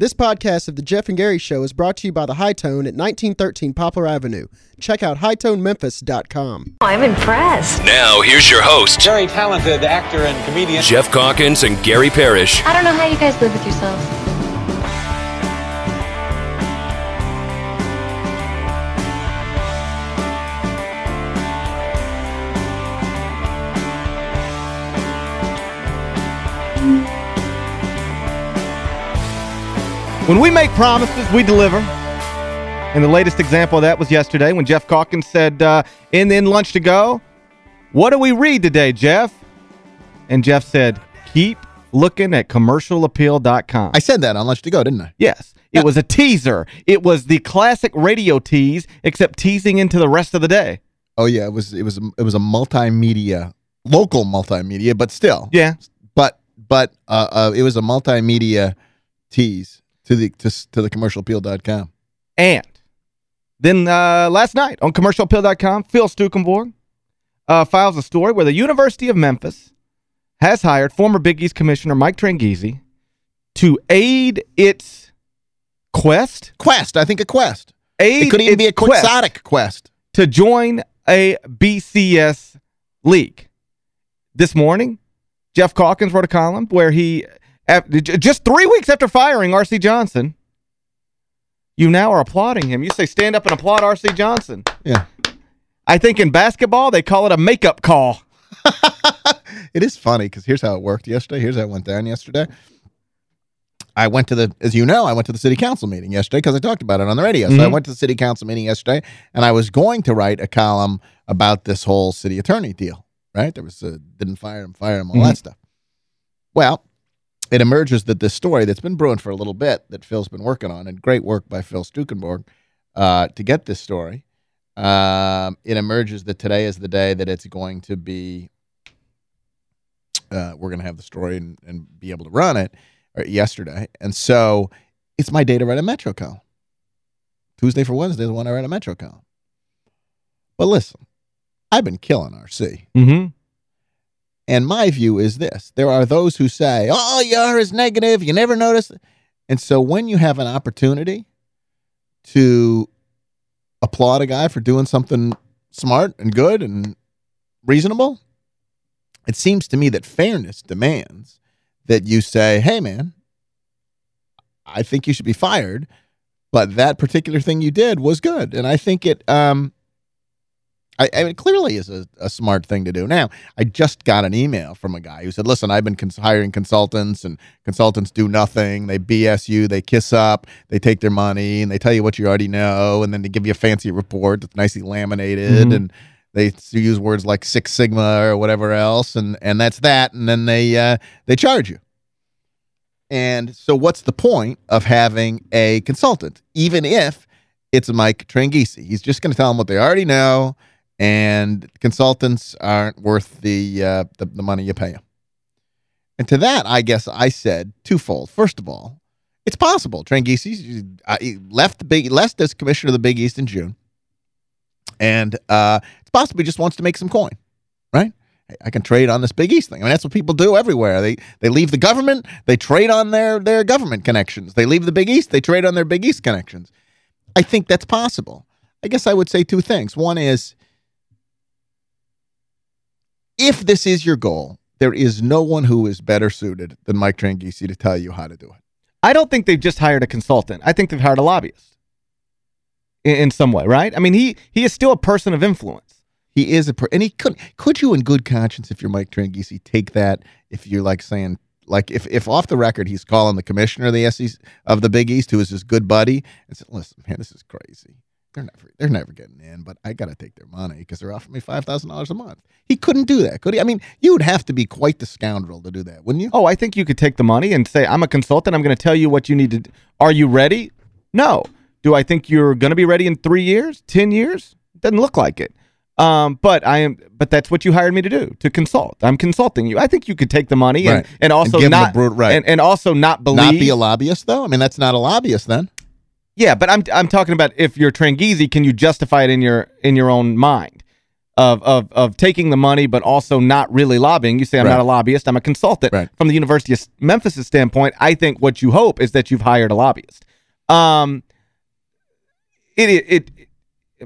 This podcast of The Geoff and Gary Show is brought to you by The High Tone at 1913 Poplar Avenue. Check out hightonememphis.com. Oh, I'm impressed. Now, here's your host, Very talented actor and comedian. Geoff Calkins and Gary Parrish. I don't know how you guys live with yourselves. When we make promises, we deliver. And the latest example of that was yesterday when Geoff Calkins said, uh, in, in lunch to go, what do we read today, Geoff? And Geoff said, keep looking at commercialappeal.com. I said that on Lunch to Go, didn't I? Yes. It was a teaser. It was the classic radio tease, except teasing into the rest of the day. Oh yeah, it was it was it was a multimedia, local multimedia, but still. Yeah. But but uh, uh it was a multimedia tease to the to to the commercialappeal.com. And then uh, last night on commercialappeal.com, Phil Stukenborg uh, files a story where the University of Memphis has hired former Big East Commissioner Mike Tranghese to aid its quest. Quest, I think a quest. Aid It could even be a its quest quixotic quest. to join a BCS league. This morning, Geoff Calkins wrote a column where he, just three weeks after firing R.C. Johnson, you now are applauding him. You say, stand up and applaud R.C. Johnson. Yeah. I think in basketball, they call it a makeup call. It is funny because here's how it worked yesterday. Here's how it went down yesterday. I went to the, as you know, I went to the city council meeting yesterday because I talked about it on the radio. So I Mhm. went to the city council meeting yesterday, and I was going to write a column about this whole city attorney deal. Right? There was a didn't fire him, fire him, all that stuff. Well, it emerges that this story that's been brewing for a little bit that Phil's been working on, and great work by Phil Stukenborg uh, to get this story. Um, it emerges that today is the day that it's going to be uh, we're going to have the story and, and be able to run it or yesterday. And so it's my day to write a Metro column. Tuesday for Wednesday is the one I write a Metro column. But listen, I've been killing RC. Mm-hmm. And my view is this there are those who say, all you're is negative. You never notice. And so when you have an opportunity to applaud a guy for doing something smart and good and reasonable, it seems to me that fairness demands that you say, hey, man, I think you should be fired, but that particular thing you did was good. And I think it, um, I, I mean, clearly is a, a smart thing to do. Now, I just got an email from a guy who said, listen, I've been cons- hiring consultants, and consultants do nothing. They BS you, they kiss up, they take their money, and they tell you what you already know, and then they give you a fancy report that's nicely laminated, Mhm. and they use words like Six Sigma or whatever else, and, and that's that, and then they uh, they charge you. And so, what's the point of having a consultant, even if it's Mike Tranghese? He's just going to tell them what they already know, and consultants aren't worth the, uh, the the money you pay them. And to that, I guess I said twofold. First of all, it's possible Tranghese uh, left the big left as commissioner of the Big East in June, and uh, it's possible he just wants to make some coin, right? I can trade on this Big East thing. I mean, that's what people do everywhere. They they leave the government, they trade on their their government connections. They leave the Big East, they trade on their Big East connections. I think that's possible. I guess I would say two things. One is if this is your goal, there is no one who is better suited than Mike Tranghese to tell you how to do it. I don't think they've just hired a consultant. I think they've hired a lobbyist in, in some way, right? I mean, he he is still a person of influence. He is a per- and he could could you in good conscience if you're Mike Tranghese take that if you're like saying like if if off the record he's calling the commissioner of the SEC of the Big East who is his good buddy and said listen man this is crazy they're never they're never getting in but I got to take their money because they're offering me five thousand dollars a month he couldn't do that could he I mean you would have to be quite the scoundrel to do that wouldn't you Oh, I think you could take the money and say, I'm a consultant. I'm going to tell you what you need to do. Are you ready? No. Do I think you're going to be ready in three years, 10 years? Doesn't look like it. Um, but I am, but that's what you hired me to do, to consult. I'm consulting you. I think you could take the money and, Right. and also give 'em the not, brute- right. and, and also not believe. not be a lobbyist though I mean that's not a lobbyist then Yeah, but I'm I'm talking about if you're Tranghese, can you justify it in your in your own mind? of, of, of taking the money but also not really lobbying. You say, I'm Right. not a lobbyist, I'm a consultant. Right. From the University of Memphis' standpoint, I think what you hope is that you've hired a lobbyist. Um, it, it, it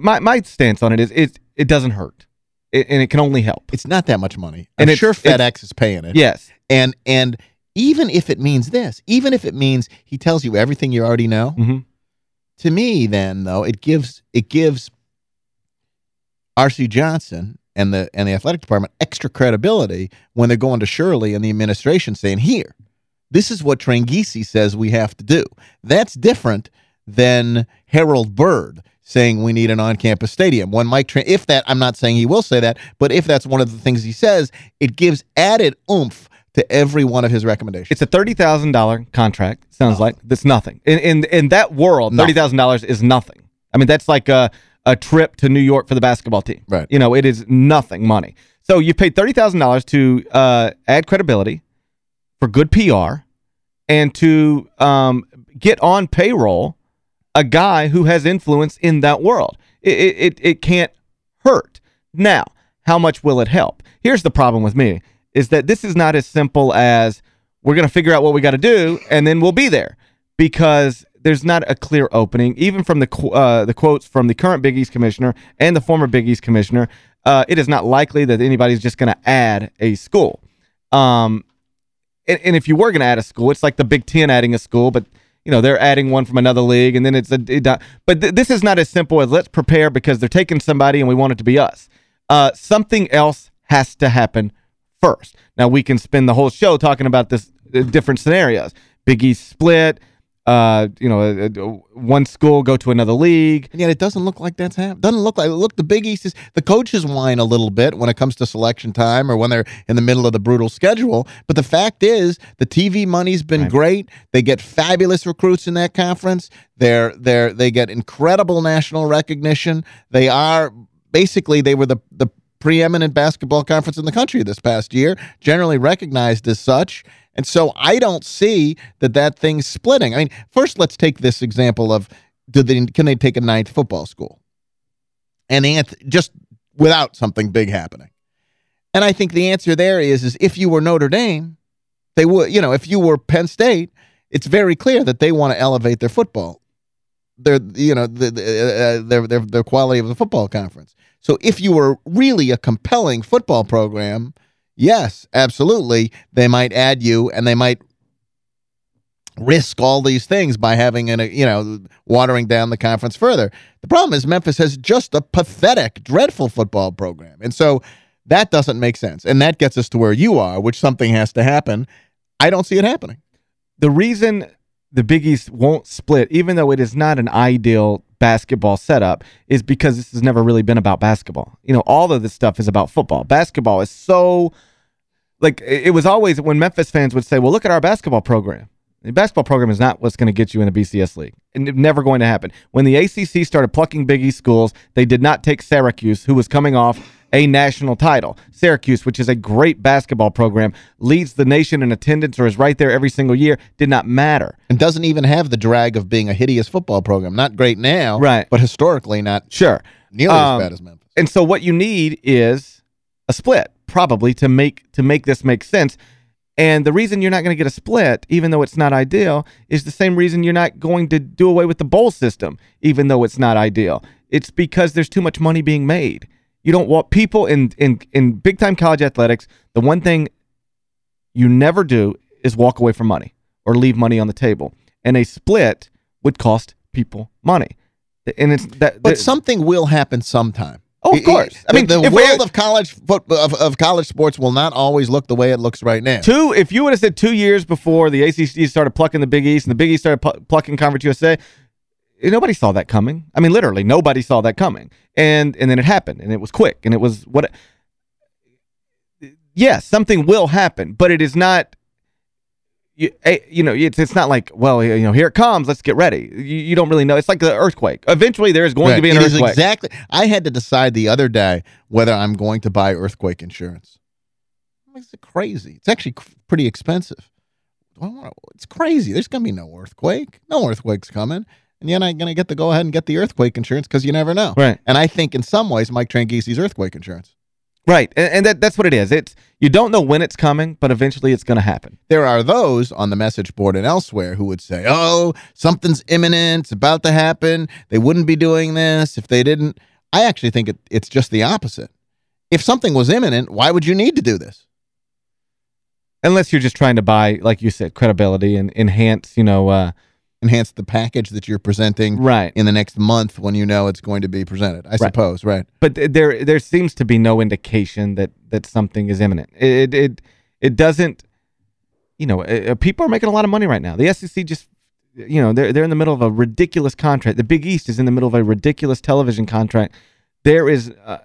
my, my stance on it is it, it doesn't hurt. It, and it can only help. It's not that much money. And I'm it's- sure FedEx is paying it. Yes. And and even if it means this, even if it means he tells you everything you already know, Mhm. To me then though, it gives it gives RC Johnson and the and the athletic department extra credibility when they're going to Shirley and the administration saying, "Here, this is what Tranghese says we have to do." That's different than Harold Byrd saying we need an on-campus stadium. When Mike, Tran if that, I'm not saying he will say that, but if that's one of the things he says, it gives added oomph to every one of his recommendations. It's a $30,000 contract. Sounds like that's nothing. In in in that world, $30,000 is nothing. I mean, that's like a a trip to New York for the basketball team. Right. You know, it is nothing money. So you paid $30,000 to uh, add credibility for good PR and to um, get on payroll a guy who has influence in that world. It, it, it can't hurt. Now, how much will it help? Here's the problem with me, is that this is not as simple as we're going to figure out what we got to do and then we'll be there because there's not a clear opening. Even from the uh, the quotes from the current Big East commissioner and the former Big East commissioner, uh, it is not likely that anybody's just going to add a school. Um, and, and if you were going to add a school, it's like the Big Ten adding a school, but you know they're adding one from another league, and then it's a. It, but th this is not as simple as let's prepare because they're taking somebody and we want it to be us. Uh, something else has to happen first. Now we can spend the whole show talking about this uh, different scenarios. Big East split. Uh, you know, uh, uh, one school go to another league. And yet it doesn't look like that's happening. Doesn't look like look the Big East is the coaches whine a little bit when it comes to selection time or when they're in the middle of the brutal schedule. But the fact is the TV money's been Right. great. They get fabulous recruits in that conference. They're they're they get incredible national recognition. They are basically they were the the preeminent basketball conference in the country this past year, generally recognized as such. And so I don't see that that thing's splitting. I mean, first let's take this example of do they can they take a ninth football school? And just without something big happening. And I think the answer there is is if you were Notre Dame, they would, you know, if you were Penn State, it's very clear that they want to elevate their football. Their you know, the, the, uh, their their their quality of the football conference. So if you were really a compelling football program, yes, absolutely, they might add you and they might risk all these things by having an, uh, you know, watering down the conference further. The problem is Memphis has just a pathetic, dreadful football program. And so that doesn't make sense. And that gets us to where you are, which something has to happen. I don't see it happening. the reason the Big East won't split, even though it is not an ideal basketball setup, is because this has never really been about basketball. You know, all of this stuff is about football. Basketball is so like it was always when Memphis fans would say, "Well, look at our basketball program." The basketball program is not what's going to get you in a BCS league. And never going to happen. When the ACC started plucking Big East schools, they did not take Syracuse, who was coming off a national title. Syracuse, which is a great basketball program, leads the nation in attendance or is right there every single year, did not matter. And doesn't even have the drag of being a hideous football program. Not great now, Right. but historically not Sure. nearly Um, as bad as Memphis. And so what you need is a split, probably to make to make this make sense. And the reason you're not going to get a split, even though it's not ideal, is the same reason you're not going to do away with the bowl system, even though it's not ideal. It's because there's too much money being made. You don't want people in in in big time college athletics. The one thing you never do is walk away from money or leave money on the table. And a split would cost people money. And it's that But that- something will happen sometime. Oh, of course. I mean, the we- world of college of, of college sports will not always look the way it looks right now. Two, if you would have said two years before the ACC started plucking the Big East and the Big East started pl plucking Conference USA, nobody saw that coming. I mean, literally, nobody saw that coming. And and then it happened, and it was quick, and it was what. Yes, something will happen, but it is not. You, you know, it's it's not like well, you know, here it comes. Let's get ready. You, you don't really know. It's like the earthquake. Eventually, there is going to be an It earthquake. exactly. I had to decide the other day whether I'm going to buy earthquake insurance. It's crazy. It's actually pretty expensive. Do I wanna- It's crazy. There's going to be no earthquake. No earthquake's coming. And you're not going to get to go ahead and get the earthquake insurance because you never know. Right. And I think in some ways Mike Tranghese's earthquake insurance. Right, and, and that, that's what it is. It's You don't know when it's coming, but eventually it's going to happen. There are those on the message board and elsewhere who would say, oh, something's imminent, it's about to happen. They wouldn't be doing this if they didn't. I actually think it, it's just the opposite. If something was imminent, why would you need to do this? Unless you're just trying to buy, like you said, credibility and enhance, you know, uh, Enhance the package that you're presenting right. in the next month when you know it's going to be presented, I suppose, right? But th- there there seems to be no indication that that something is imminent. It it it doesn't, you know, uh, people are making a lot of money right now. The SEC just, you know, they're they're in the middle of a ridiculous contract. The Big East is in the middle of a ridiculous television contract. There is uh,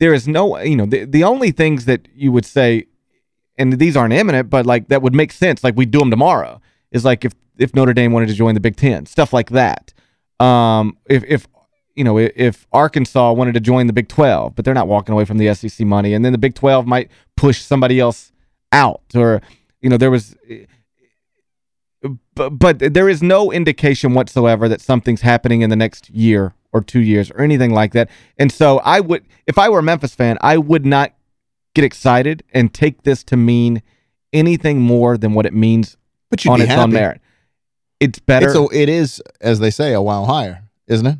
there is no, you know, the the only things that you would say, and these aren't imminent, but like that would make sense, like we do them tomorrow, is like if if Notre Dame wanted to join the Big Ten, stuff like that. Um, if if you know, if, Arkansas wanted to join the Big 12, but they're not walking away from the SEC money, and then the Big 12 might push somebody else out, or, you know, there was, but, but there is no indication whatsoever that something's happening in the next year or two years or anything like that. And so I would, if I were a Memphis fan, I would not get excited and take this to mean anything more than what it means But you'd on its happy. own merit. It's better. So it is, as they say, a wow hire, isn't it?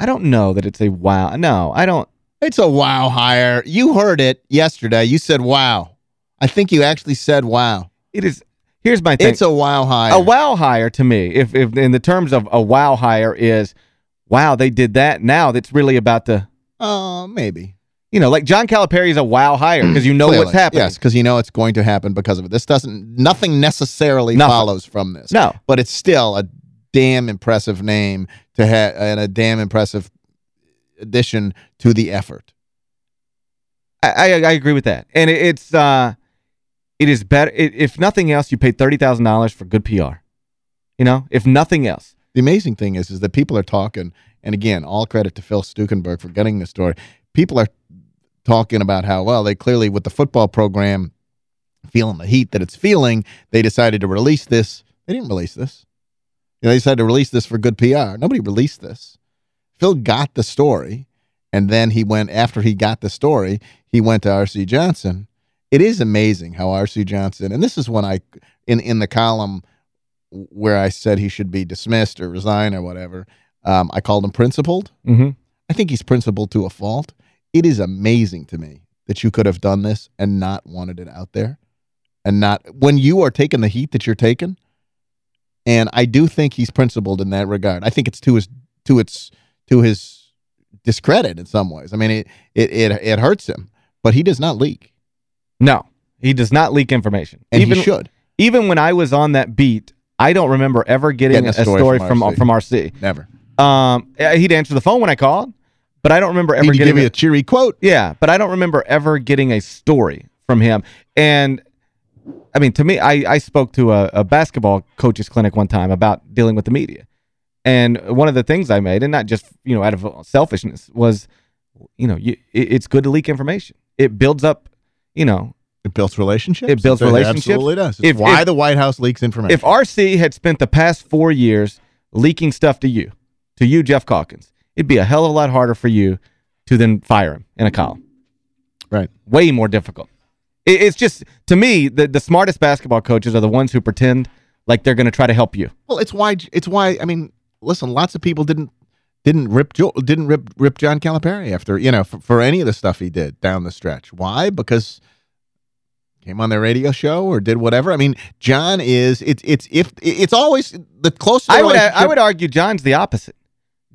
I don't know that it's a wow. No, I don't. It's a wow hire. You heard it yesterday. You said wow. I think you actually said wow. It is. Here's my thing. It's a wow hire. a wow hire to me, if if in the terms of a wow hire is, wow, they did that. Now that's really about the, Uh, maybe. You know, like John Calipari is a wow hire because you know Clearly. what's happening. Yes, because you know it's going to happen because of it. This doesn't, nothing necessarily Nothing. follows from this. No. But it's still a damn impressive name to have and a damn impressive addition to the effort. I, I I agree with that, and it, it's uh, it is better it, if nothing else. You paid thirty thousand dollars for good PR. You know, if nothing else. The amazing thing is, is that people are talking, and again, all credit to Phil Stukenborg for getting this story. People are talking about how, well, they clearly, with the football program feeling the heat that it's feeling, they decided to release this. They didn't release this. You know, they decided to release this for good PR. Nobody released this. Phil got the story, and then he went, after he got the story, he went to R.C. Johnson. It is amazing how R.C. Johnson, and this is when I, in, in the column where I said he should be dismissed or resign or whatever, um, I called him principled. Mm-hmm. I think he's principled to a fault. It is amazing to me that you could have done this and not wanted it out there. And not when you are taking the heat that you're taking. And I do think he's principled in that regard. I think it's to his to its to his discredit in some ways. I mean it it it, it hurts him, but he does not leak. No, he does not leak information. And even he should. even when I was on that beat, I don't remember ever getting Getting a story, from RC. from RC. Never. Um, he'd answer the phone when I called, but I don't remember ever He'd getting give you a- a cheery quote. Yeah, but I don't remember ever getting a story from him. And I mean, to me, I, I spoke to a, a basketball coaches clinic one time about dealing with the media. And one of the things I made, and not just, you know, out of selfishness, was, you know, you, it, it's good to leak information. It builds up, you know, It builds relationships. It builds relationships. absolutely does. It's If- why if- the White House leaks information. if RC had spent the past four years leaking stuff to you, to you, Geoff Calkins, it'd be a hell of a lot harder for you to then fire him in a column. right. way more difficult. It, it's just, to me, the, the smartest basketball coaches are the ones who pretend like they're going to try to help you. Well, it's why it's why I mean, listen, lots of people didn't didn't rip didn't rip rip John Calipari after, you know, for, for any of the stuff he did down the stretch. Why? Because came on their radio show or did whatever. I mean, John is it's it's if it's always the closest. I would, I would argue John's the opposite.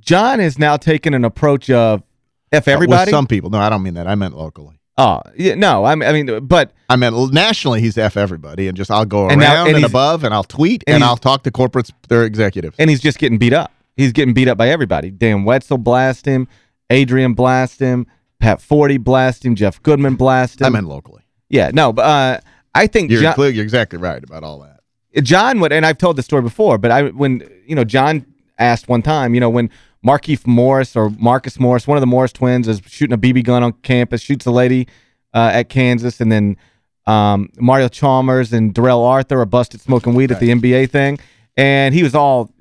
John has now taken an approach of F with everybody. some people. No, I don't mean that. I meant locally. oh, yeah, no, I mean, I mean, but I meant nationally he's F everybody and just I'll go around And and, now- and he's- above and I'll tweet and and, I'll talk to corporates their executives. and he's just getting beat up. He's getting beat up by everybody. Dan Wetzel blast him, Adrian blast him, Pat Forde blast him, Jeff Goodman blast him. I meant locally. yeah, no, but uh, I think You're John, you're exactly right about all that. John would, and I've told the story before, but I when you know John asked one time, you know, when Markieff Morris or Marcus Morris, one of the Morris twins, is shooting a BB gun on campus, shoots a lady uh, at Kansas, and then um, Mario Chalmers and Darrell Arthur are busted smoking weed at the NBA thing, and he was all,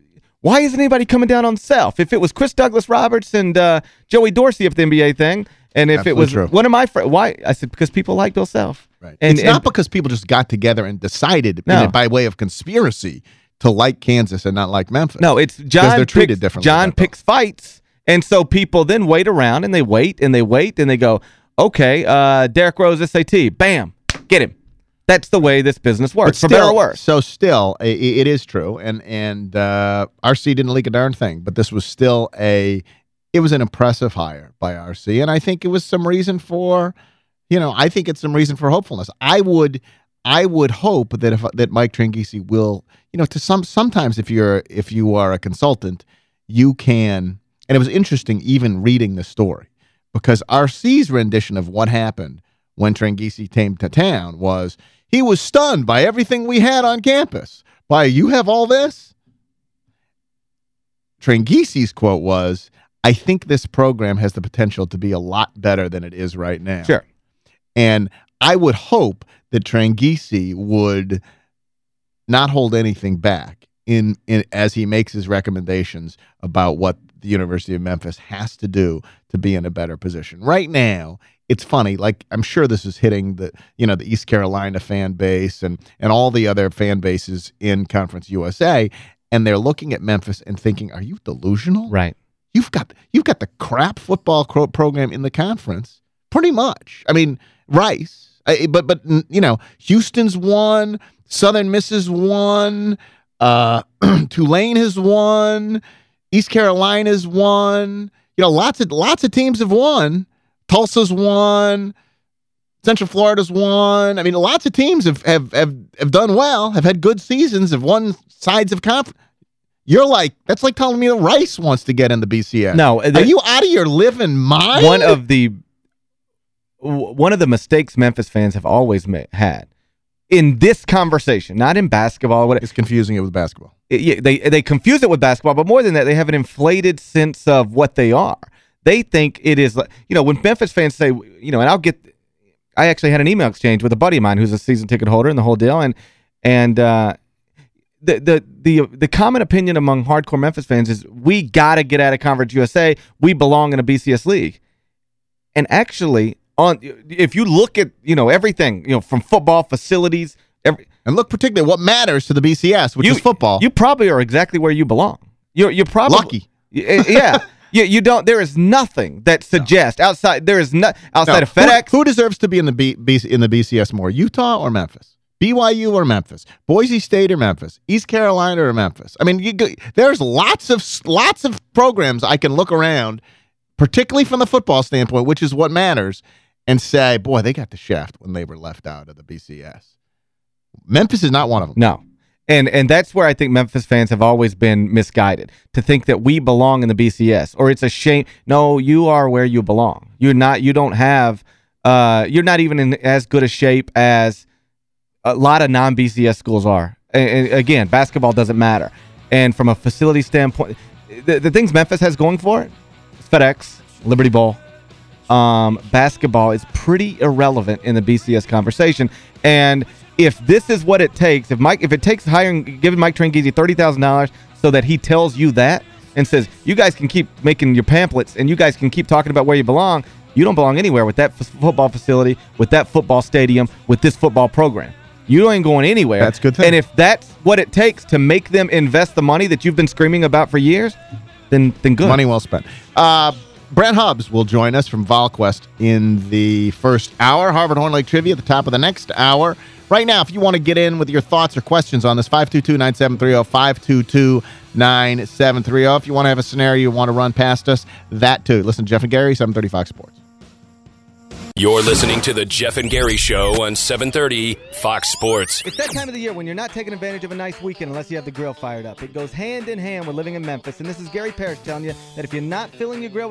Why isn't anybody coming down on Self? If it was Chris Douglas Roberts and uh, Joey Dorsey of the NBA thing, and if Absolutely it was true. one of my friends, why? I said, because people like Bill Self. Right. And, it's not because people just got together and decided No. by way of conspiracy to like Kansas and not like Memphis. No, it's John they're treated picks, differently John picks fights, and so people then wait around and they wait and they wait and they go, okay, uh, Derrick Rose SAT, bam, get him. That's the way this business works, for better or worse. So still, i- i- it is true, and and uh, RC didn't leak a darn thing, but this was still a, it was an impressive hire by RC, and I think it was some reason for, you know, I think it's some reason for hopefulness. I would, I would hope that if that Mike Tranghese will, you know, to some sometimes if you're if you are a consultant, you can, and it was interesting even reading the story because RC's rendition of what happened when Tranghese came to town was he was stunned by everything we had on campus. By you have all this? Tranghese's quote was, I think this program has the potential to be a lot better than it is right now. Sure. And I would hope that Tranghese would not hold anything back in, in as he makes his recommendations about what the University of Memphis has to do to be in a better position. Right now, it's funny, like I'm sure this is hitting the you know the East Carolina fan base and and all the other fan bases in Conference USA, and they're looking at Memphis and thinking, "Are you delusional? Right. You've got you've got the crap football program in the conference, pretty much. I mean, Rice, I, but but you know, Houston's won, Southern Miss has won, uh, Tulane has won, East Carolina's won. You know, lots of lots of teams have won. Tulsa's won. Central Florida's won. I mean, lots of teams have have have, have done well, have had good seasons, have won sides of conference. You're like, that's like telling me that Rice wants to get in the BCS. No, Are you out of your living mind? one of the one of the mistakes Memphis fans have always ma- had in this conversation, not in basketball, what It's confusing it with basketball. it- yeah, they they confuse it with basketball, but more than that, they have an inflated sense of what they are. They think it is you know when Memphis fans say you know, and I'll get. I actually had an email exchange with a buddy of mine who's a season ticket holder and the whole deal, and and uh, the the the the common opinion among hardcore Memphis fans is we got to get out of Conference USA. We belong in a BCS league, and actually on if you look at you know everything you know from football facilities, every And look particularly what matters to the BCS, which is football. you probably are exactly where you belong. You're you're probably Lucky. Y- eh, Yeah. you you don't there is nothing that suggests outside there is not outside No. of FedEx. Who, who deserves to be in the B, B, in the BCS more, Utah or Memphis? BYU or Memphis? Boise State or Memphis? East Carolina or Memphis? I mean, you go, there's lots of lots of programs I can look around, particularly from the football standpoint, which is what matters, and say, boy, they got the shaft when they were left out of the BCS. Memphis is not one of them. No. And and that's where I think Memphis fans have always been misguided to think that we belong in the BCS or it's a shame. No, you are where you belong. You're not you don't have uh you're not even in as good a shape as a lot of non-BCS schools are. And, and again, basketball doesn't matter. And from a facility standpoint, the, the things Memphis has going for it, it's FedEx, Liberty Bowl, um, basketball is pretty irrelevant in the BCS conversation. And if this is what it takes, if Mike, if it takes hiring, giving Mike thousand dollars so that he tells you that and says you guys can keep making your pamphlets and you guys can keep talking about where you belong, you don't belong anywhere with that f- football facility, with that football stadium, with this football program. You ain't going anywhere. That's good thing. And if that's what it takes to make them invest the money that you've been screaming about for years, then then good. Money well spent. Uh, Brent Hobbs will join us from VolQuest in the first hour. Harvard Horn Lake Trivia at the top of the next hour. Right now, if you want to get in with your thoughts or questions on this, 522-9730, 522-9730. If you want to have a scenario you want to run past us, that too. Listen, Geoff and Gary, 730 Fox Sports. You're listening to the Geoff and Gary Show on 730 Fox Sports. It's that time of the year when you're not taking advantage of a nice weekend unless you have the grill fired up. It goes hand in hand with living in Memphis. And this is Gary Parrish telling you that if you're not filling your grill